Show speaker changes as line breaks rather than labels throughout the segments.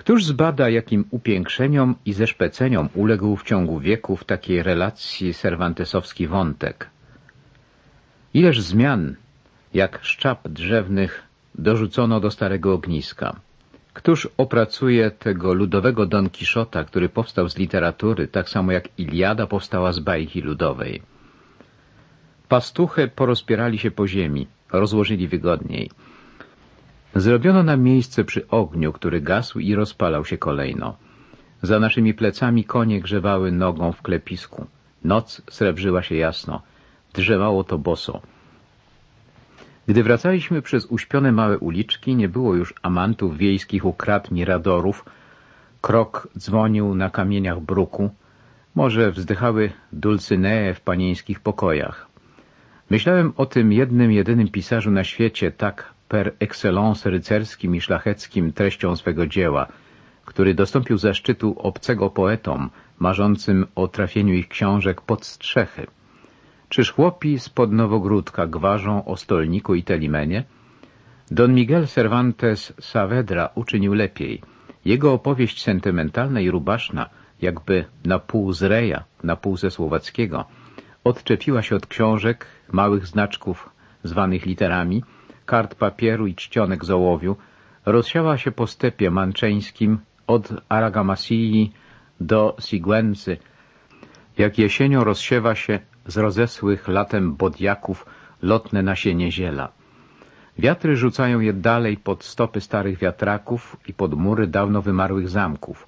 Któż zbada, jakim upiększeniom i zeszpeceniom uległ w ciągu wieków takiej relacji cervantesowski wątek? Ileż zmian, jak szczap drzewnych, dorzucono do starego ogniska. Któż opracuje tego ludowego Don Kiszota, który powstał z literatury, tak samo jak Iliada powstała z bajki ludowej? Pastuchy porozpierali się po ziemi, rozłożyli wygodniej. Zrobiono nam miejsce przy ogniu, który gasł i rozpalał się kolejno. Za naszymi plecami konie grzewały nogą w klepisku. Noc srebrzyła się jasno. Drzewało to boso. Gdy wracaliśmy przez uśpione małe uliczki, nie było już amantów wiejskich u krat miradorów. Krok dzwonił na kamieniach bruku. Może wzdychały dulcynee w panieńskich pokojach. Myślałem o tym jednym, jedynym pisarzu na świecie, tak per excellence rycerskim i szlacheckim treścią swego dzieła, który dostąpił zaszczytu obcego poetom, marzącym o trafieniu ich książek pod strzechy. Czyż chłopi spod Nowogródka gwarzą o stolniku i telimenie? Don Miguel Cervantes Saavedra uczynił lepiej. Jego opowieść sentymentalna i rubaszna, jakby na pół z Reja, na pół ze słowackiego, odczepiła się od książek, małych znaczków zwanych literami, kart papieru i czcionek z ołowiu, rozsiała się po stepie manczeńskim od Aragamasii do Siguency, jak jesienią rozsiewa się z rozesłych latem bodjaków lotne nasienie ziela. Wiatry rzucają je dalej pod stopy starych wiatraków i pod mury dawno wymarłych zamków.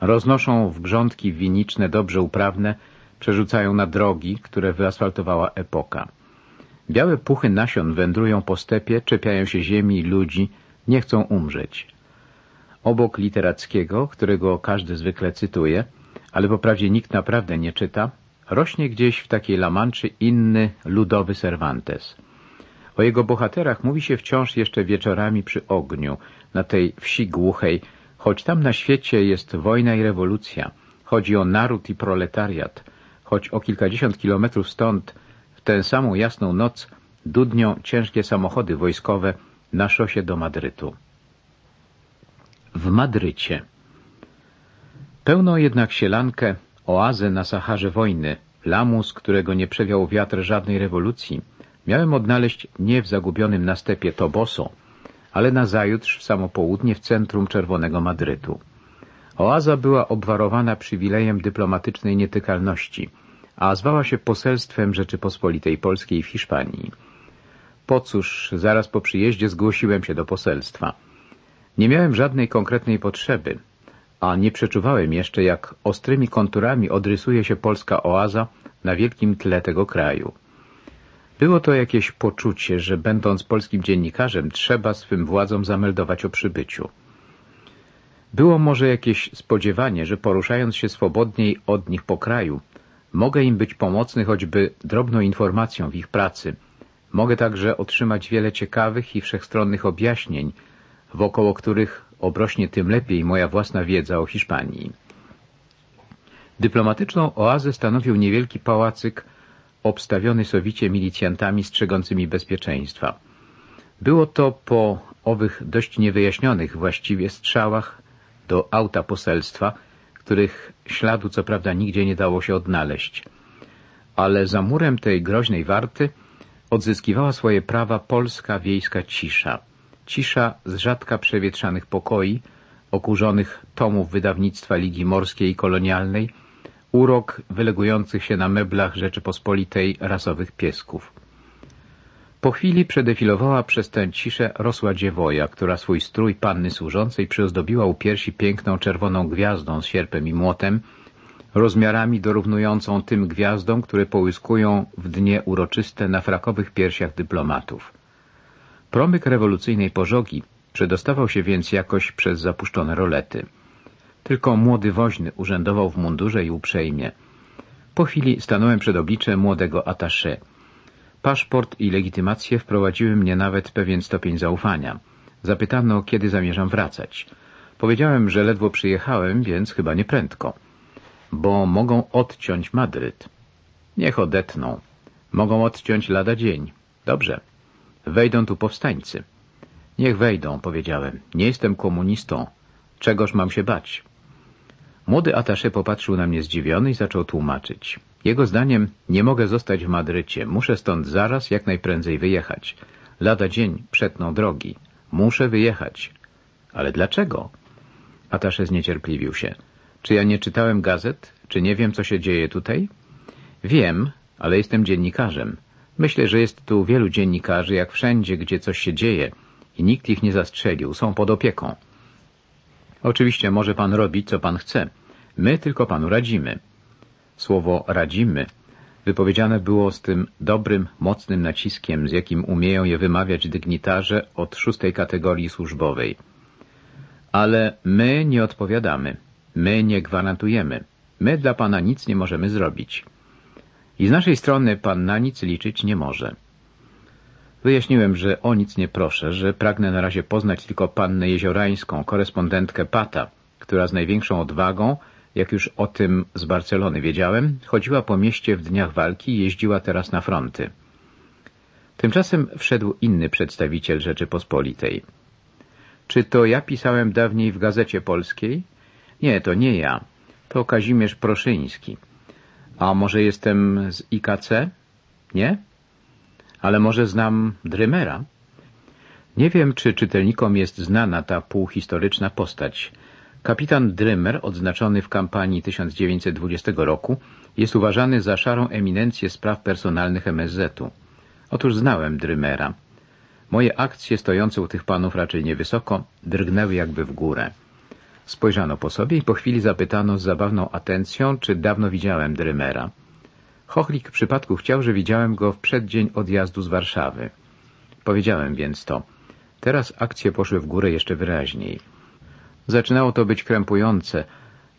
Roznoszą w grządki winiczne dobrze uprawne, przerzucają na drogi, które wyasfaltowała epoka. Białe puchy nasion wędrują po stepie, czepiają się ziemi i ludzi, nie chcą umrzeć. Obok literackiego, którego każdy zwykle cytuje, ale po prawdzie nikt naprawdę nie czyta, rośnie gdzieś w takiej lamanczy inny, ludowy Cervantes. O jego bohaterach mówi się wciąż jeszcze wieczorami przy ogniu, na tej wsi głuchej, choć tam na świecie jest wojna i rewolucja, chodzi o naród i proletariat, choć o kilkadziesiąt kilometrów stąd tę samą jasną noc dudnią ciężkie samochody wojskowe na szosie do Madrytu. W Madrycie. Pełną jednak sielankę, oazę na Saharze wojny, lamus, którego nie przewiał wiatr żadnej rewolucji, miałem odnaleźć nie w zagubionym na stepie Toboso, ale na zajutrz w samo południe w centrum Czerwonego Madrytu. Oaza była obwarowana przywilejem dyplomatycznej nietykalności – a zwała się Poselstwem Rzeczypospolitej Polskiej w Hiszpanii. Po cóż, zaraz po przyjeździe zgłosiłem się do poselstwa. Nie miałem żadnej konkretnej potrzeby, a nie przeczuwałem jeszcze, jak ostrymi konturami odrysuje się polska oaza na wielkim tle tego kraju. Było to jakieś poczucie, że będąc polskim dziennikarzem trzeba swym władzom zameldować o przybyciu. Było może jakieś spodziewanie, że poruszając się swobodniej od nich po kraju, Mogę im być pomocny choćby drobną informacją w ich pracy. Mogę także otrzymać wiele ciekawych i wszechstronnych objaśnień, wokoło których obrośnie tym lepiej moja własna wiedza o Hiszpanii. Dyplomatyczną oazę stanowił niewielki pałacyk obstawiony sowicie milicjantami strzegącymi bezpieczeństwa. Było to po owych dość niewyjaśnionych właściwie strzałach do auta poselstwa, których śladu co prawda nigdzie nie dało się odnaleźć. Ale za murem tej groźnej warty odzyskiwała swoje prawa polska wiejska cisza. Cisza z rzadka przewietrzanych pokoi, okurzonych tomów wydawnictwa Ligi Morskiej i Kolonialnej, urok wylegujących się na meblach Rzeczypospolitej rasowych piesków. Po chwili przedefilowała przez tę ciszę rosła dziewoja, która swój strój panny służącej przyozdobiła u piersi piękną czerwoną gwiazdą z sierpem i młotem, rozmiarami dorównującą tym gwiazdom, które połyskują w dnie uroczyste na frakowych piersiach dyplomatów. Promyk rewolucyjnej pożogi przedostawał się więc jakoś przez zapuszczone rolety. Tylko młody woźny urzędował w mundurze i uprzejmie. Po chwili stanąłem przed obliczem młodego attaché. Paszport i legitymację wprowadziły mnie nawet pewien stopień zaufania. Zapytano, kiedy zamierzam wracać. Powiedziałem, że ledwo przyjechałem, więc chyba nie prędko. Bo mogą odciąć Madryt. Niech odetną. Mogą odciąć lada dzień. Dobrze. Wejdą tu powstańcy. Niech wejdą, powiedziałem. Nie jestem komunistą. Czegoż mam się bać? Młody atasze popatrzył na mnie zdziwiony i zaczął tłumaczyć. Jego zdaniem nie mogę zostać w Madrycie. Muszę stąd zaraz jak najprędzej wyjechać. Lada dzień przetną drogi. Muszę wyjechać. Ale dlaczego? Atasze zniecierpliwił się. Czy ja nie czytałem gazet? Czy nie wiem, co się dzieje tutaj? Wiem, ale jestem dziennikarzem. Myślę, że jest tu wielu dziennikarzy, jak wszędzie, gdzie coś się dzieje i nikt ich nie zastrzelił. Są pod opieką. Oczywiście może pan robić, co pan chce. My tylko panu radzimy. Słowo radzimy wypowiedziane było z tym dobrym, mocnym naciskiem, z jakim umieją je wymawiać dygnitarze od szóstej kategorii służbowej. Ale my nie odpowiadamy. My nie gwarantujemy. My dla pana nic nie możemy zrobić. I z naszej strony pan na nic liczyć nie może. Wyjaśniłem, że o nic nie proszę, że pragnę na razie poznać tylko pannę jeziorańską, korespondentkę Pata, która z największą odwagą, jak już o tym z Barcelony wiedziałem, chodziła po mieście w dniach walki i jeździła teraz na fronty. Tymczasem wszedł inny przedstawiciel Rzeczypospolitej. Czy to ja pisałem dawniej w Gazecie Polskiej? Nie, to nie ja. To Kazimierz Proszyński. A może jestem z IKC? Nie? Ale może znam Drymera? Nie wiem, czy czytelnikom jest znana ta półhistoryczna postać. Kapitan Drymer, odznaczony w kampanii 1920 roku, jest uważany za szarą eminencję spraw personalnych MSZ-u. Otóż znałem Drymera. Moje akcje stojące u tych panów raczej niewysoko drgnęły jakby w górę. Spojrzano po sobie i po chwili zapytano z zabawną atencją, czy dawno widziałem Drymera. Chochlik przypadku chciał, że widziałem go w przeddzień odjazdu z Warszawy. Powiedziałem więc to. Teraz akcje poszły w górę jeszcze wyraźniej. Zaczynało to być krępujące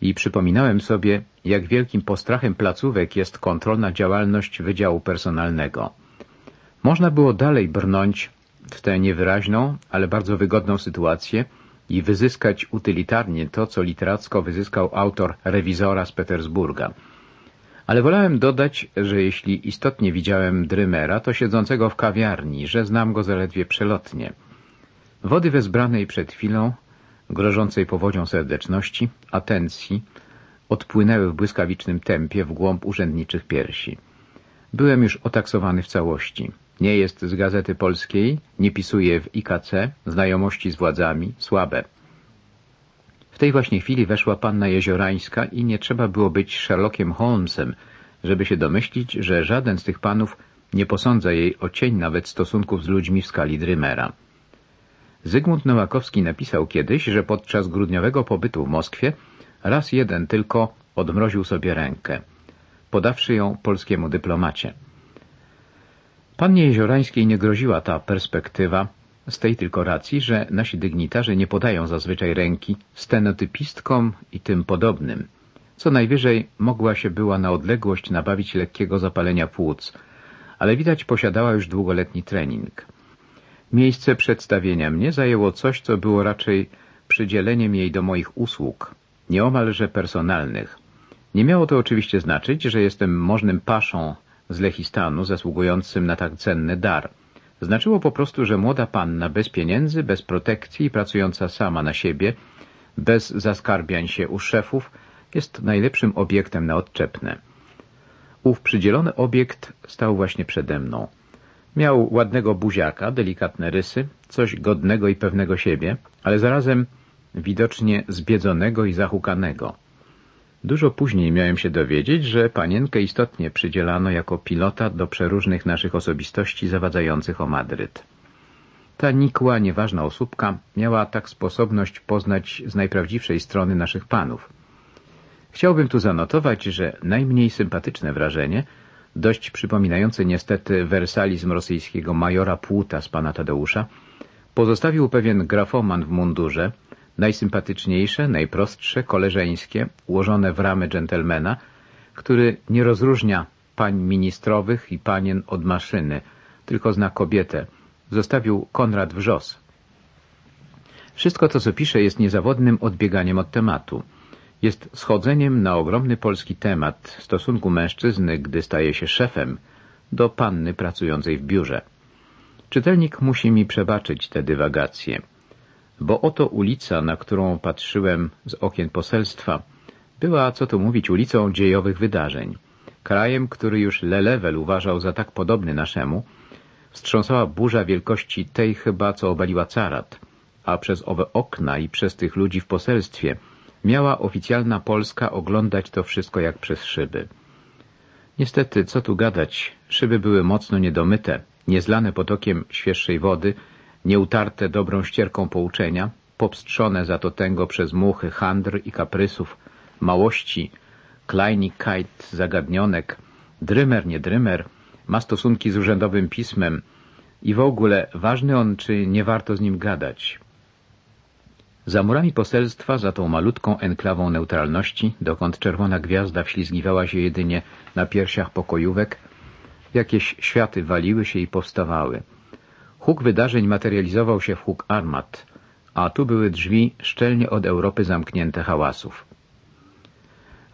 i przypominałem sobie, jak wielkim postrachem placówek jest kontrolna działalność Wydziału Personalnego. Można było dalej brnąć w tę niewyraźną, ale bardzo wygodną sytuację i wyzyskać utylitarnie to, co literacko wyzyskał autor rewizora z Petersburga. Ale wolałem dodać, że jeśli istotnie widziałem Drymera, to siedzącego w kawiarni, że znam go zaledwie przelotnie. Wody wezbranej przed chwilą, grożącej powodzią serdeczności, atencji, odpłynęły w błyskawicznym tempie w głąb urzędniczych piersi. Byłem już otaksowany w całości. Nie jest z Gazety Polskiej, nie pisuje w IKC, znajomości z władzami, słabe. W tej właśnie chwili weszła panna Jeziorańska i nie trzeba było być Sherlockiem Holmesem, żeby się domyślić, że żaden z tych panów nie posądza jej o cień nawet stosunków z ludźmi w skali Drymera. Zygmunt Nowakowski napisał kiedyś, że podczas grudniowego pobytu w Moskwie raz jeden tylko odmroził sobie rękę, podawszy ją polskiemu dyplomacie. Pannie Jeziorańskiej nie groziła ta perspektywa z tej tylko racji, że nasi dygnitarze nie podają zazwyczaj ręki stenotypistkom i tym podobnym. Co najwyżej mogła się była na odległość nabawić lekkiego zapalenia płuc, ale widać posiadała już długoletni trening. Miejsce przedstawienia mnie zajęło coś, co było raczej przydzieleniem jej do moich usług, nieomalże personalnych. Nie miało to oczywiście znaczyć, że jestem możnym paszą z Lechistanu zasługującym na tak cenny dar. Znaczyło po prostu, że młoda panna bez pieniędzy, bez protekcji, pracująca sama na siebie, bez zaskarbiań się u szefów, jest najlepszym obiektem na odczepne. Ów przydzielony obiekt stał właśnie przede mną. Miał ładnego buziaka, delikatne rysy, coś godnego i pewnego siebie, ale zarazem widocznie zbiedzonego i zahukanego. Dużo później miałem się dowiedzieć, że panienkę istotnie przydzielano jako pilota do przeróżnych naszych osobistości zawadzających o Madryt. Ta nikła, nieważna osóbka miała tak sposobność poznać z najprawdziwszej strony naszych panów. Chciałbym tu zanotować, że najmniej sympatyczne wrażenie, dość przypominające niestety wersalizm rosyjskiego majora Płuta z pana Tadeusza, pozostawił pewien grafoman w mundurze, najsympatyczniejsze, najprostsze, koleżeńskie, ułożone w ramy dżentelmena, który nie rozróżnia pań ministrowych i panien od maszyny, tylko zna kobietę. Zostawił Konrad Wrzos. Wszystko to, co pisze, jest niezawodnym odbieganiem od tematu. Jest schodzeniem na ogromny polski temat stosunku mężczyzny, gdy staje się szefem, do panny pracującej w biurze. Czytelnik musi mi przebaczyć te dywagacje. Bo oto ulica, na którą patrzyłem z okien poselstwa, była, co tu mówić, ulicą dziejowych wydarzeń. Krajem, który już Lelewel uważał za tak podobny naszemu, wstrząsała burza wielkości tej chyba, co obaliła carat, a przez owe okna i przez tych ludzi w poselstwie miała oficjalna Polska oglądać to wszystko jak przez szyby. Niestety, co tu gadać, szyby były mocno niedomyte, niezlane potokiem świeższej wody, nieutarte dobrą ścierką pouczenia, popstrzone za to tęgo przez muchy, handr i kaprysów, małości, kleinigkeit, zagadnionek, drymer, nie drymer, ma stosunki z urzędowym pismem i w ogóle ważny on, czy nie warto z nim gadać. Za murami poselstwa, za tą malutką enklawą neutralności, dokąd czerwona gwiazda wślizgiwała się jedynie na piersiach pokojówek, jakieś światy waliły się i powstawały. Huk wydarzeń materializował się w huk armat, a tu były drzwi szczelnie od Europy zamknięte hałasów.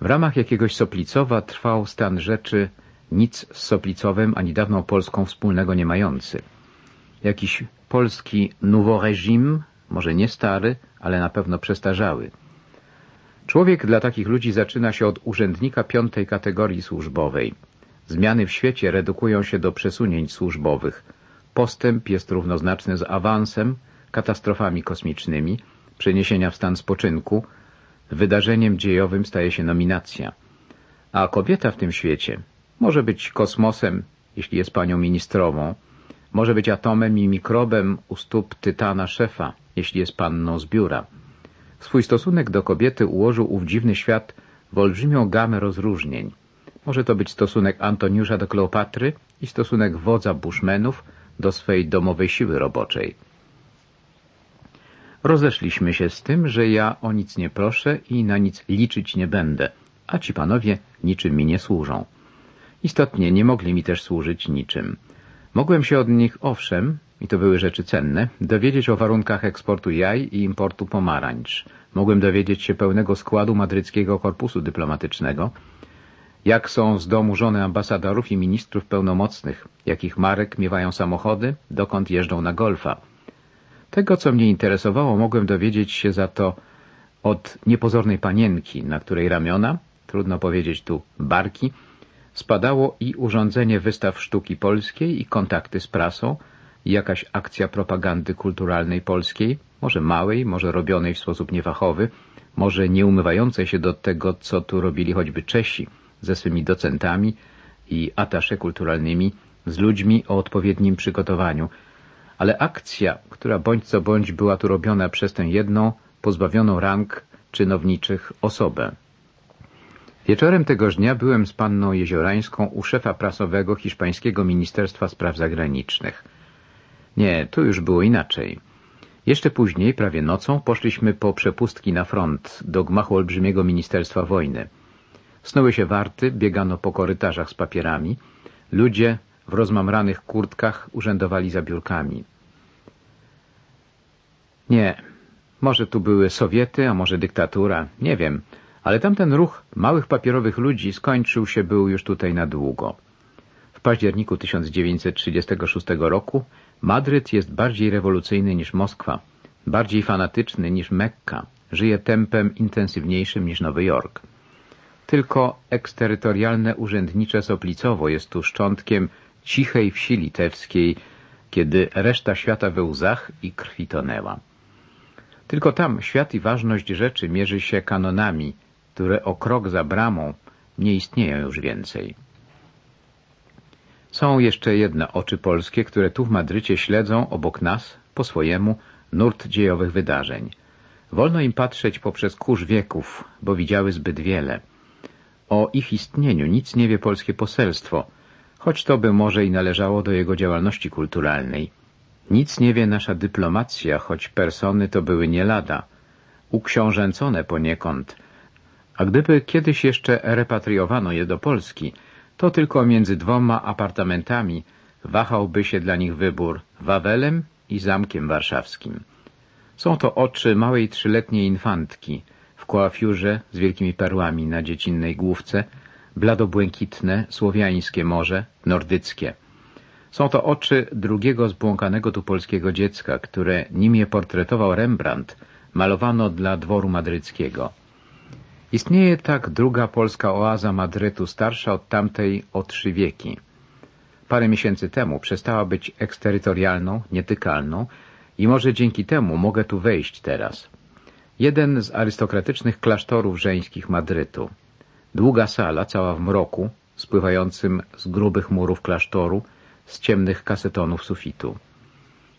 W ramach jakiegoś Soplicowa trwał stan rzeczy nic z Soplicowem ani dawną Polską wspólnego nie mający. Jakiś polski nouveau régime, może nie stary, ale na pewno przestarzały. Człowiek dla takich ludzi zaczyna się od urzędnika piątej kategorii służbowej. Zmiany w świecie redukują się do przesunięć służbowych. Postęp jest równoznaczny z awansem, katastrofami kosmicznymi, przeniesienia w stan spoczynku, wydarzeniem dziejowym staje się nominacja. A kobieta w tym świecie może być kosmosem, jeśli jest panią ministrową, może być atomem i mikrobem u stóp tytana szefa, jeśli jest panną z biura. Swój stosunek do kobiety ułożył ów dziwny świat w olbrzymią gamę rozróżnień. Może to być stosunek Antoniusza do Kleopatry i stosunek wodza Bushmenów do swej domowej siły roboczej. Rozeszliśmy się z tym, że ja o nic nie proszę i na nic liczyć nie będę, a ci panowie niczym mi nie służą. Istotnie nie mogli mi też służyć niczym. Mogłem się od nich, owszem, i to były rzeczy cenne, dowiedzieć o warunkach eksportu jaj i importu pomarańcz. Mogłem dowiedzieć się pełnego składu madryckiego korpusu dyplomatycznego, jak są z domu żony ambasadorów i ministrów pełnomocnych, jakich marek miewają samochody, dokąd jeżdżą na golfa. Tego, co mnie interesowało, mogłem dowiedzieć się za to od niepozornej panienki, na której ramiona, trudno powiedzieć tu barki, spadało i urządzenie wystaw sztuki polskiej i kontakty z prasą, i jakaś akcja propagandy kulturalnej polskiej, może małej, może robionej w sposób niefachowy, może nie umywającej się do tego, co tu robili choćby Czesi ze swymi docentami i atasze kulturalnymi, z ludźmi o odpowiednim przygotowaniu, ale akcja, która bądź co bądź była tu robiona przez tę jedną, pozbawioną rang czynowniczych osobę. Wieczorem tegoż dnia byłem z panną Jeziorańską u szefa prasowego hiszpańskiego Ministerstwa Spraw Zagranicznych. Nie, tu już było inaczej. Jeszcze później, prawie nocą, poszliśmy po przepustki na front do gmachu olbrzymiego Ministerstwa Wojny. Snuły się warty, biegano po korytarzach z papierami. Ludzie w rozmamranych kurtkach urzędowali za biurkami. Nie, może tu były Sowiety, a może dyktatura, nie wiem, ale tamten ruch małych papierowych ludzi skończył się był już tutaj na długo. W październiku 1936 roku Madryt jest bardziej rewolucyjny niż Moskwa, bardziej fanatyczny niż Mekka, żyje tempem intensywniejszym niż Nowy Jork. Tylko eksterytorialne urzędnicze Soplicowo jest tu szczątkiem cichej wsi litewskiej, kiedy reszta świata we łzach i krwi tonęła. Tylko tam świat i ważność rzeczy mierzy się kanonami, które o krok za bramą nie istnieją już więcej. Są jeszcze jedne oczy polskie, które tu w Madrycie śledzą obok nas, po swojemu, nurt dziejowych wydarzeń. Wolno im patrzeć poprzez kurz wieków, bo widziały zbyt wiele. O ich istnieniu nic nie wie polskie poselstwo, choć to by może i należało do jego działalności kulturalnej. Nic nie wie nasza dyplomacja, choć persony to były nie lada, uksiążęcone poniekąd. A gdyby kiedyś jeszcze repatriowano je do Polski, to tylko między dwoma apartamentami wahałby się dla nich wybór Wawelem i Zamkiem Warszawskim. Są to oczy małej trzyletniej infantki w koafiurze z wielkimi perłami na dziecinnej główce, bladobłękitne, słowiańskie morze, nordyckie. Są to oczy drugiego zbłąkanego tu polskiego dziecka, które nim je portretował Rembrandt, malowano dla dworu madryckiego. Istnieje tak druga polska oaza Madrytu, starsza od tamtej o trzy wieki. Parę miesięcy temu przestała być eksterytorialną, nietykalną i może dzięki temu mogę tu wejść teraz. Jeden z arystokratycznych klasztorów żeńskich Madrytu. Długa sala, cała w mroku, spływającym z grubych murów klasztoru, z ciemnych kasetonów sufitu.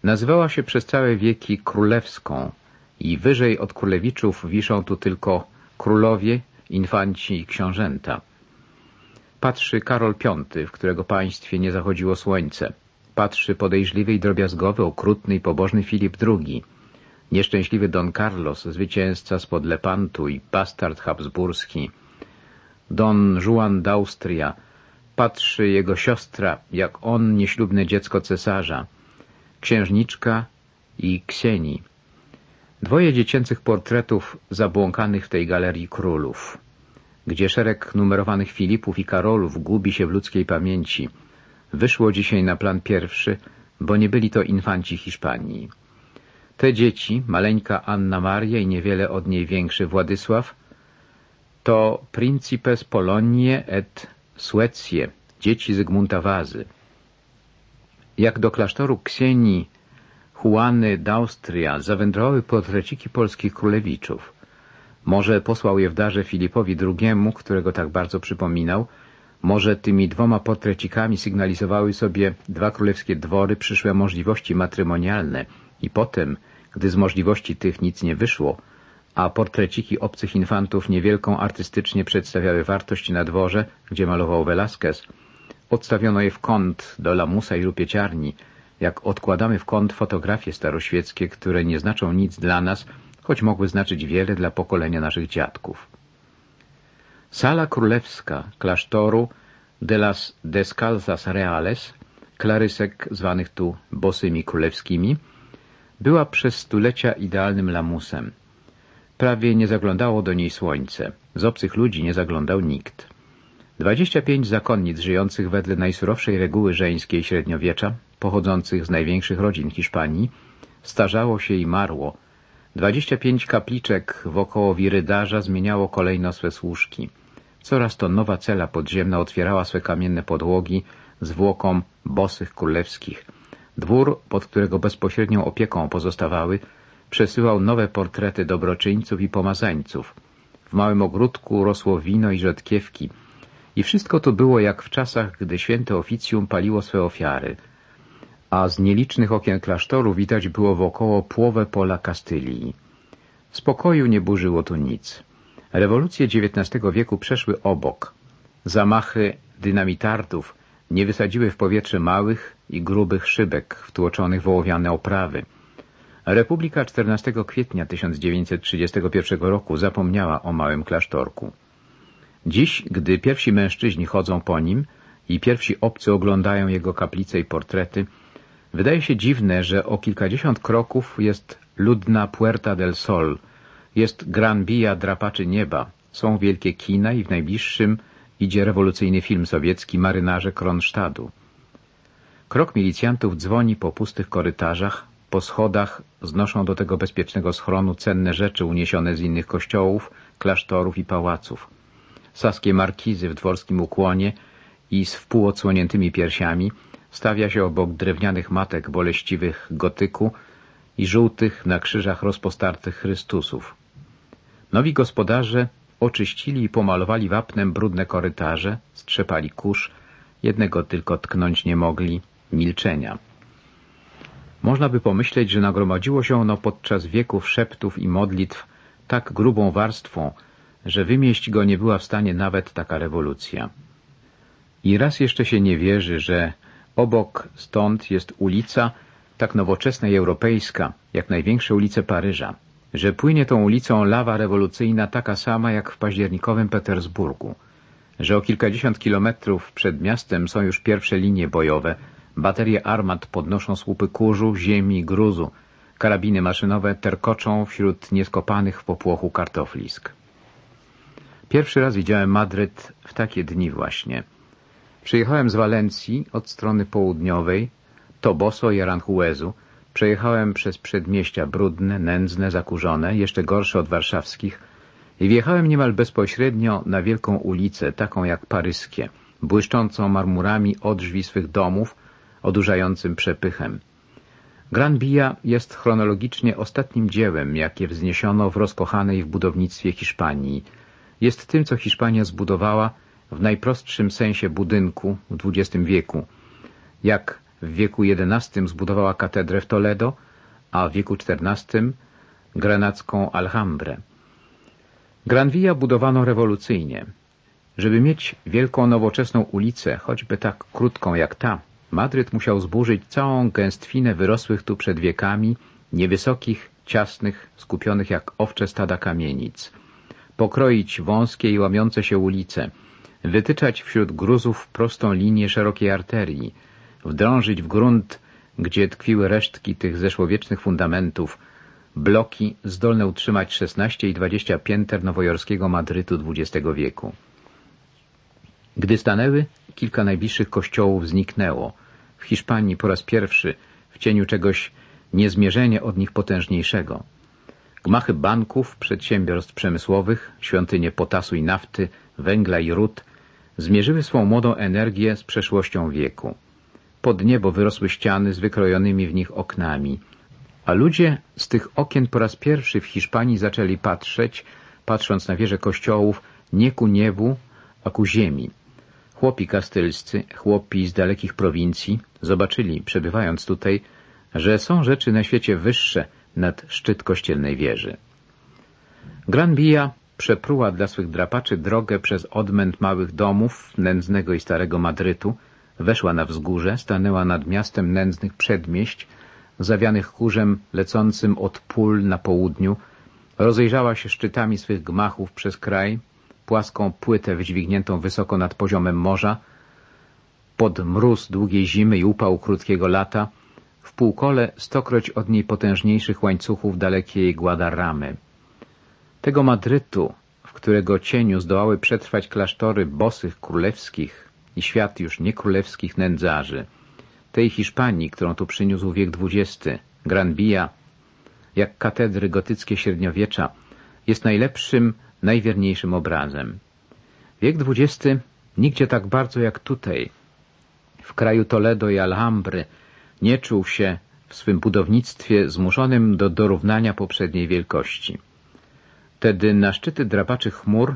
Nazywała się przez całe wieki królewską i wyżej od królewiczów wiszą tu tylko królowie, infanci i książęta. Patrzy Karol V, w którego państwie nie zachodziło słońce. Patrzy podejrzliwy i drobiazgowy, okrutny i pobożny Filip II, nieszczęśliwy Don Carlos, zwycięzca spod Lepantu i bastard habsburski, Don Juan d'Austria, patrzy jego siostra, jak on nieślubne dziecko cesarza, księżniczka i Ksieni. Dwoje dziecięcych portretów zabłąkanych w tej galerii królów, gdzie szereg numerowanych Filipów i Karolów gubi się w ludzkiej pamięci, wyszło dzisiaj na plan pierwszy, bo nie byli to infanci Hiszpanii. Te dzieci, maleńka Anna Maria i niewiele od niej większy Władysław, to Principes Polonie et Suecie, dzieci Zygmunta Wazy. Jak do klasztoru Ksieni Juany d'Austria zawędrowały portreciki polskich królewiczów. Może posłał je w darze Filipowi II, którego tak bardzo przypominał, może tymi dwoma portrecikami sygnalizowały sobie dwa królewskie dwory przyszłe możliwości matrymonialne i potem, gdy z możliwości tych nic nie wyszło, a portreciki obcych infantów niewielką artystycznie przedstawiały wartość na dworze, gdzie malował Velázquez, odstawiono je w kąt do lamusa i rupieciarni, jak odkładamy w kąt fotografie staroświeckie, które nie znaczą nic dla nas, choć mogły znaczyć wiele dla pokolenia naszych dziadków. Sala królewska klasztoru de las Descalzas Reales, klarysek zwanych tu bosymi królewskimi, była przez stulecia idealnym lamusem. Prawie nie zaglądało do niej słońce. Z obcych ludzi nie zaglądał nikt. Dwadzieścia pięć zakonnic żyjących wedle najsurowszej reguły żeńskiej średniowiecza, pochodzących z największych rodzin Hiszpanii, starzało się i marło. Dwadzieścia pięć kapliczek wokoło wirydarza zmieniało kolejno swe służki. Coraz to nowa cela podziemna otwierała swe kamienne podłogi zwłokom bosych królewskich. Dwór, pod którego bezpośrednią opieką pozostawały, przesyłał nowe portrety dobroczyńców i pomazańców. W małym ogródku rosło wino i rzodkiewki i wszystko to było jak w czasach, gdy święte oficjum paliło swe ofiary, a z nielicznych okien klasztoru widać było wokoło połowę pola Kastylii. Spokoju nie burzyło tu nic. Rewolucje XIX wieku przeszły obok. Zamachy dynamitardów nie wysadziły w powietrze małych i grubych szybek wtłoczonych w ołowiane oprawy. Republika 14 kwietnia 1931 roku zapomniała o małym klasztorku. Dziś, gdy pierwsi mężczyźni chodzą po nim i pierwsi obcy oglądają jego kaplice i portrety, wydaje się dziwne, że o kilkadziesiąt kroków jest ludna Puerta del Sol, jest Gran Via drapaczy nieba, są wielkie kina i w najbliższym idzie rewolucyjny film sowiecki Marynarze Kronstadtu. Krok milicjantów dzwoni po pustych korytarzach, po schodach znoszą do tego bezpiecznego schronu cenne rzeczy uniesione z innych kościołów, klasztorów i pałaców. Saskie markizy w dworskim ukłonie i z wpół odsłoniętymi piersiami stawia się obok drewnianych matek boleściwych gotyku i żółtych na krzyżach rozpostartych Chrystusów. Nowi gospodarze oczyścili i pomalowali wapnem brudne korytarze, strzepali kurz, jednego tylko tknąć nie mogli — milczenia. Można by pomyśleć, że nagromadziło się ono podczas wieków szeptów i modlitw tak grubą warstwą, że wymieść go nie była w stanie nawet taka rewolucja. I raz jeszcze się nie wierzy, że obok stąd jest ulica tak nowoczesna i europejska, jak największe ulice Paryża, że płynie tą ulicą lawa rewolucyjna taka sama jak w październikowym Petersburgu, że o kilkadziesiąt kilometrów przed miastem są już pierwsze linie bojowe, baterie armat podnoszą słupy kurzu, ziemi, gruzu, karabiny maszynowe terkoczą wśród nieskopanych w popłochu kartoflisk. Pierwszy raz widziałem Madryt w takie dni właśnie. Przyjechałem z Walencji od strony południowej, Toboso i Aranjuezu. Przejechałem przez przedmieścia brudne, nędzne, zakurzone, jeszcze gorsze od warszawskich i wjechałem niemal bezpośrednio na wielką ulicę, taką jak paryskie, błyszczącą marmurami od drzwi swych domów, odurzającym przepychem. Gran Via jest chronologicznie ostatnim dziełem, jakie wzniesiono w rozkochanej w budownictwie Hiszpanii. Jest tym, co Hiszpania zbudowała w najprostszym sensie budynku w XX wieku. Jak w wieku XI zbudowała katedrę w Toledo, a w wieku XIV granacką Alhambrę. Gran Via budowano rewolucyjnie. Żeby mieć wielką nowoczesną ulicę, choćby tak krótką jak ta, Madryt musiał zburzyć całą gęstwinę wyrosłych tu przed wiekami, niewysokich, ciasnych, skupionych jak owcze stada kamienic, pokroić wąskie i łamiące się ulice, wytyczać wśród gruzów prostą linię szerokiej arterii, wdrążyć w grunt, gdzie tkwiły resztki tych zeszłowiecznych fundamentów, bloki zdolne utrzymać 16 i 20 pięter nowojorskiego Madrytu XX wieku. Gdy stanęły, kilka najbliższych kościołów zniknęło. W Hiszpanii po raz pierwszy w cieniu czegoś niezmierzenie od nich potężniejszego. Gmachy banków, przedsiębiorstw przemysłowych, świątynie potasu i nafty, węgla i ród zmierzyły swą młodą energię z przeszłością wieku. Pod niebo wyrosły ściany z wykrojonymi w nich oknami, a ludzie z tych okien po raz pierwszy w Hiszpanii zaczęli patrzeć, patrząc na wieże kościołów, nie ku niebu, a ku ziemi. Chłopi kastylscy, chłopi z dalekich prowincji zobaczyli, przebywając tutaj, że są rzeczy na świecie wyższe nad szczyt kościelnej wieży. Gran Via przepruła dla swych drapaczy drogę przez odmęt małych domów nędznego i starego Madrytu, weszła na wzgórze, stanęła nad miastem nędznych przedmieść, zawianych kurzem lecącym od pól na południu, rozejrzała się szczytami swych gmachów przez kraj, płaską płytę wydźwigniętą wysoko nad poziomem morza, pod mróz długiej zimy i upał krótkiego lata, w półkole stokroć od niej potężniejszych łańcuchów dalekiej Guadarramy. Tego Madrytu, w którego cieniu zdołały przetrwać klasztory bosych królewskich i świat już niekrólewskich nędzarzy, tej Hiszpanii, którą tu przyniósł wiek XX, Gran jak katedry gotyckie średniowiecza, jest najlepszym najwierniejszym obrazem. Wiek XX nigdzie tak bardzo jak tutaj, w kraju Toledo i Alhambry, nie czuł się w swym budownictwie zmuszonym do dorównania poprzedniej wielkości. Wtedy na szczyty drapaczych chmur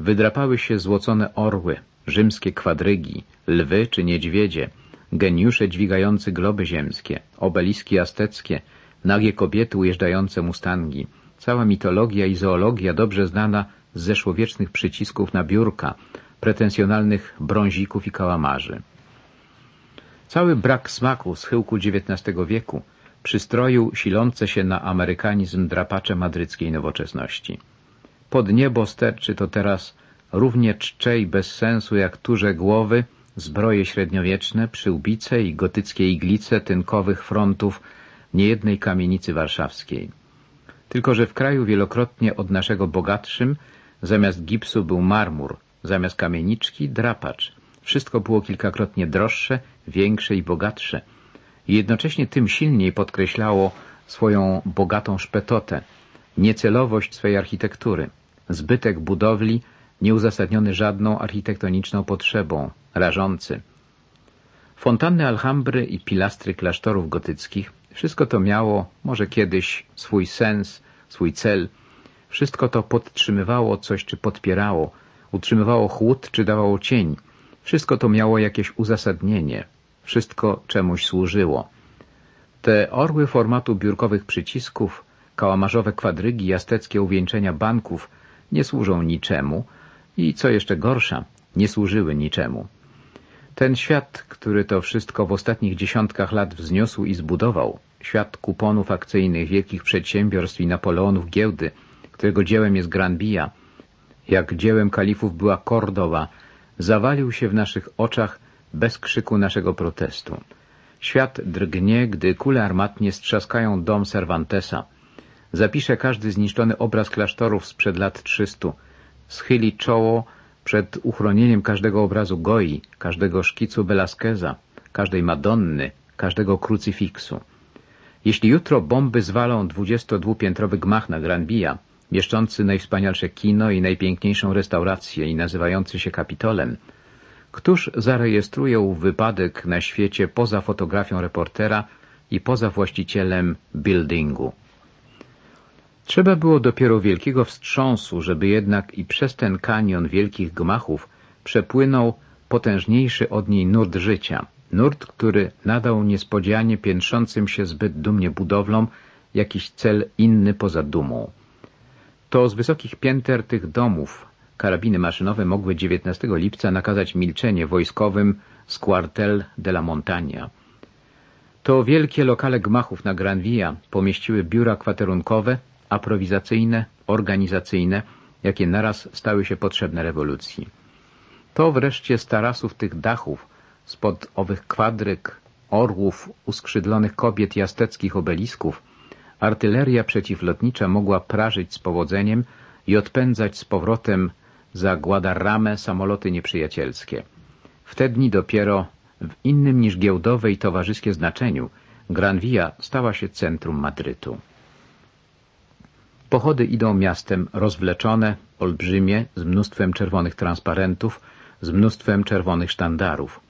wydrapały się złocone orły, rzymskie kwadrygi, lwy czy niedźwiedzie, geniusze dźwigający globy ziemskie, obeliski azteckie, nagie kobiety ujeżdżające mustangi – Cała mitologia i zoologia dobrze znana z zeszłowiecznych przycisków na biurka, pretensjonalnych brązików i kałamarzy. Cały brak smaku schyłku XIX wieku przystroił silące się na amerykanizm drapacze madryckiej nowoczesności. Pod niebo sterczy to teraz równie czcze i bez sensu jak turze głowy, zbroje średniowieczne, przyłbice i gotyckie iglice tynkowych frontów niejednej kamienicy warszawskiej. Tylko, że w kraju wielokrotnie od naszego bogatszym zamiast gipsu był marmur, zamiast kamieniczki drapacz. Wszystko było kilkakrotnie droższe, większe i bogatsze. I jednocześnie tym silniej podkreślało swoją bogatą szpetotę, niecelowość swej architektury, zbytek budowli nieuzasadniony żadną architektoniczną potrzebą, rażący. Fontanny Alhambry i pilastry klasztorów gotyckich wszystko to miało, może kiedyś, swój sens, swój cel. Wszystko to podtrzymywało coś czy podpierało, utrzymywało chłód czy dawało cień. Wszystko to miało jakieś uzasadnienie. Wszystko czemuś służyło. Te orły formatu biurkowych przycisków, kałamarzowe kwadrygi, jasteckie uwieńczenia banków nie służą niczemu i, co jeszcze gorsza, nie służyły niczemu. Ten świat, który to wszystko w ostatnich dziesiątkach lat wzniósł i zbudował, świat kuponów akcyjnych wielkich przedsiębiorstw i Napoleonów giełdy, którego dziełem jest Granbija, jak dziełem kalifów była Kordowa, zawalił się w naszych oczach bez krzyku naszego protestu. Świat drgnie, gdy kule armatnie strzaskają dom Cervantesa. Zapisze każdy zniszczony obraz klasztorów sprzed lat trzystu. Schyli czoło przed uchronieniem każdego obrazu Goi, każdego szkicu Velasqueza, każdej Madonny, każdego krucyfiksu. Jeśli jutro bomby zwalą 22-piętrowy gmach na Gran Via, mieszczący najwspanialsze kino i najpiękniejszą restaurację i nazywający się Kapitolem, któż zarejestruje ów wypadek na świecie poza fotografią reportera i poza właścicielem buildingu? Trzeba było dopiero wielkiego wstrząsu, żeby jednak i przez ten kanion wielkich gmachów przepłynął potężniejszy od niej nurt życia. Nurt, który nadał niespodzianie piętrzącym się zbyt dumnie budowlom jakiś cel inny poza dumą. To z wysokich pięter tych domów karabiny maszynowe mogły 19 lipca nakazać milczenie wojskowym z Quartel de la Montaña. To wielkie lokale gmachów na Gran Via pomieściły biura kwaterunkowe, aprowizacyjne, organizacyjne, jakie naraz stały się potrzebne rewolucji. To wreszcie z tarasów tych dachów, spod owych kwadryk, orłów, uskrzydlonych kobiet i asteckich obelisków, artyleria przeciwlotnicza mogła prażyć z powodzeniem i odpędzać z powrotem za Guadarramę samoloty nieprzyjacielskie. W te dni dopiero w innym niż giełdowe i towarzyskie znaczeniu Gran Via stała się centrum Madrytu. Pochody idą miastem rozwleczone, olbrzymie, z mnóstwem czerwonych transparentów, z mnóstwem czerwonych sztandarów.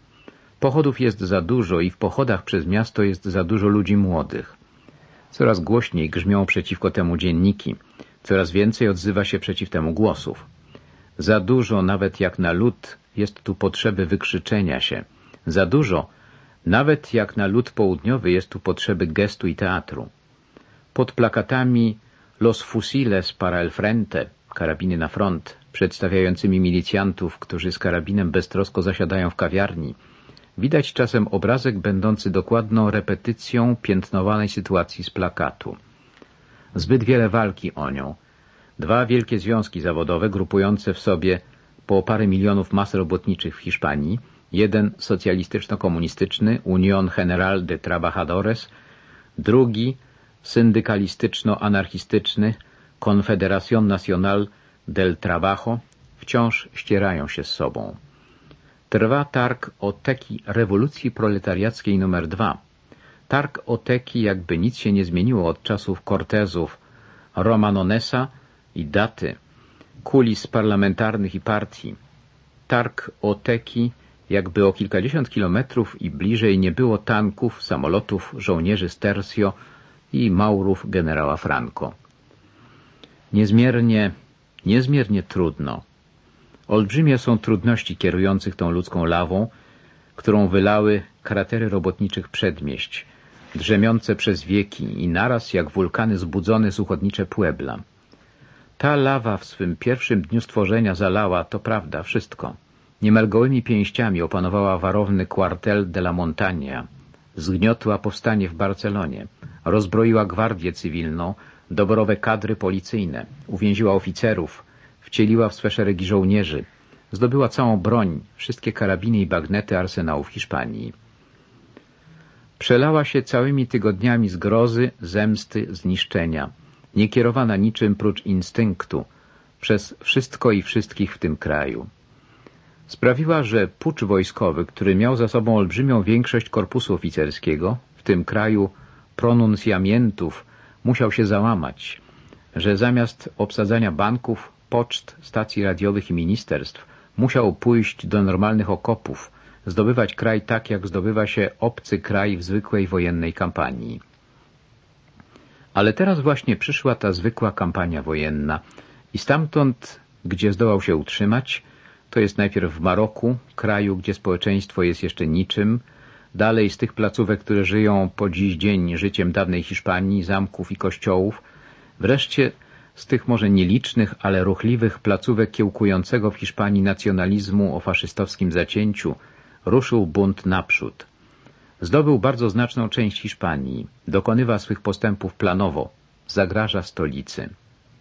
Pochodów jest za dużo i w pochodach przez miasto jest za dużo ludzi młodych. Coraz głośniej grzmią przeciwko temu dzienniki, coraz więcej odzywa się przeciw temu głosów. Za dużo, nawet jak na lud, jest tu potrzeby wykrzyczenia się. Za dużo, nawet jak na lud południowy, jest tu potrzeby gestu i teatru. Pod plakatami Los fusiles para el frente, karabiny na front, przedstawiającymi milicjantów, którzy z karabinem beztrosko zasiadają w kawiarni, widać czasem obrazek będący dokładną repetycją piętnowanej sytuacji z plakatu. Zbyt wiele walki o nią. Dwa wielkie związki zawodowe grupujące w sobie po parę milionów mas robotniczych w Hiszpanii, jeden socjalistyczno-komunistyczny Unión General de Trabajadores, drugi syndykalistyczno-anarchistyczny Confederación Nacional del Trabajo wciąż ścierają się z sobą. Trwa targ o teki rewolucji proletariackiej numer dwa. Targ o teki jakby nic się nie zmieniło od czasów Cortezów, Romanonesa i Daty, kulis parlamentarnych i partii. Targ o teki jakby o kilkadziesiąt kilometrów i bliżej nie było tanków, samolotów, żołnierzy z Tercio i Maurów generała Franco. Niezmiernie, niezmiernie trudno. Olbrzymie są trudności kierujących tą ludzką lawą, którą wylały kratery robotniczych przedmieść, drzemiące przez wieki i naraz jak wulkany zbudzone suchodnicze Puebla. Ta lawa w swym pierwszym dniu stworzenia zalała, to prawda, wszystko. Niemal gołymi pięściami opanowała warowny Quartel de la Montaña, zgniotła powstanie w Barcelonie, rozbroiła gwardię cywilną, doborowe kadry policyjne, uwięziła oficerów, wcieliła w swe szeregi żołnierzy, zdobyła całą broń, wszystkie karabiny i bagnety arsenałów Hiszpanii. Przelała się całymi tygodniami zgrozy, zemsty, zniszczenia, niekierowana niczym prócz instynktu, przez wszystko i wszystkich w tym kraju. Sprawiła, że pucz wojskowy, który miał za sobą olbrzymią większość korpusu oficerskiego, w tym kraju pronuncjamentów, musiał się załamać, że zamiast obsadzania banków, poczt, stacji radiowych i ministerstw musiał pójść do normalnych okopów, zdobywać kraj tak, jak zdobywa się obcy kraj w zwykłej wojennej kampanii. Ale teraz właśnie przyszła ta zwykła kampania wojenna i stamtąd, gdzie zdołał się utrzymać, to jest najpierw w Maroku, kraju, gdzie społeczeństwo jest jeszcze niczym, dalej z tych placówek, które żyją po dziś dzień życiem dawnej Hiszpanii, zamków i kościołów, wreszcie z tych może nielicznych, ale ruchliwych placówek kiełkującego w Hiszpanii nacjonalizmu o faszystowskim zacięciu, ruszył bunt naprzód. Zdobył bardzo znaczną część Hiszpanii, dokonywa swych postępów planowo, zagraża stolicy.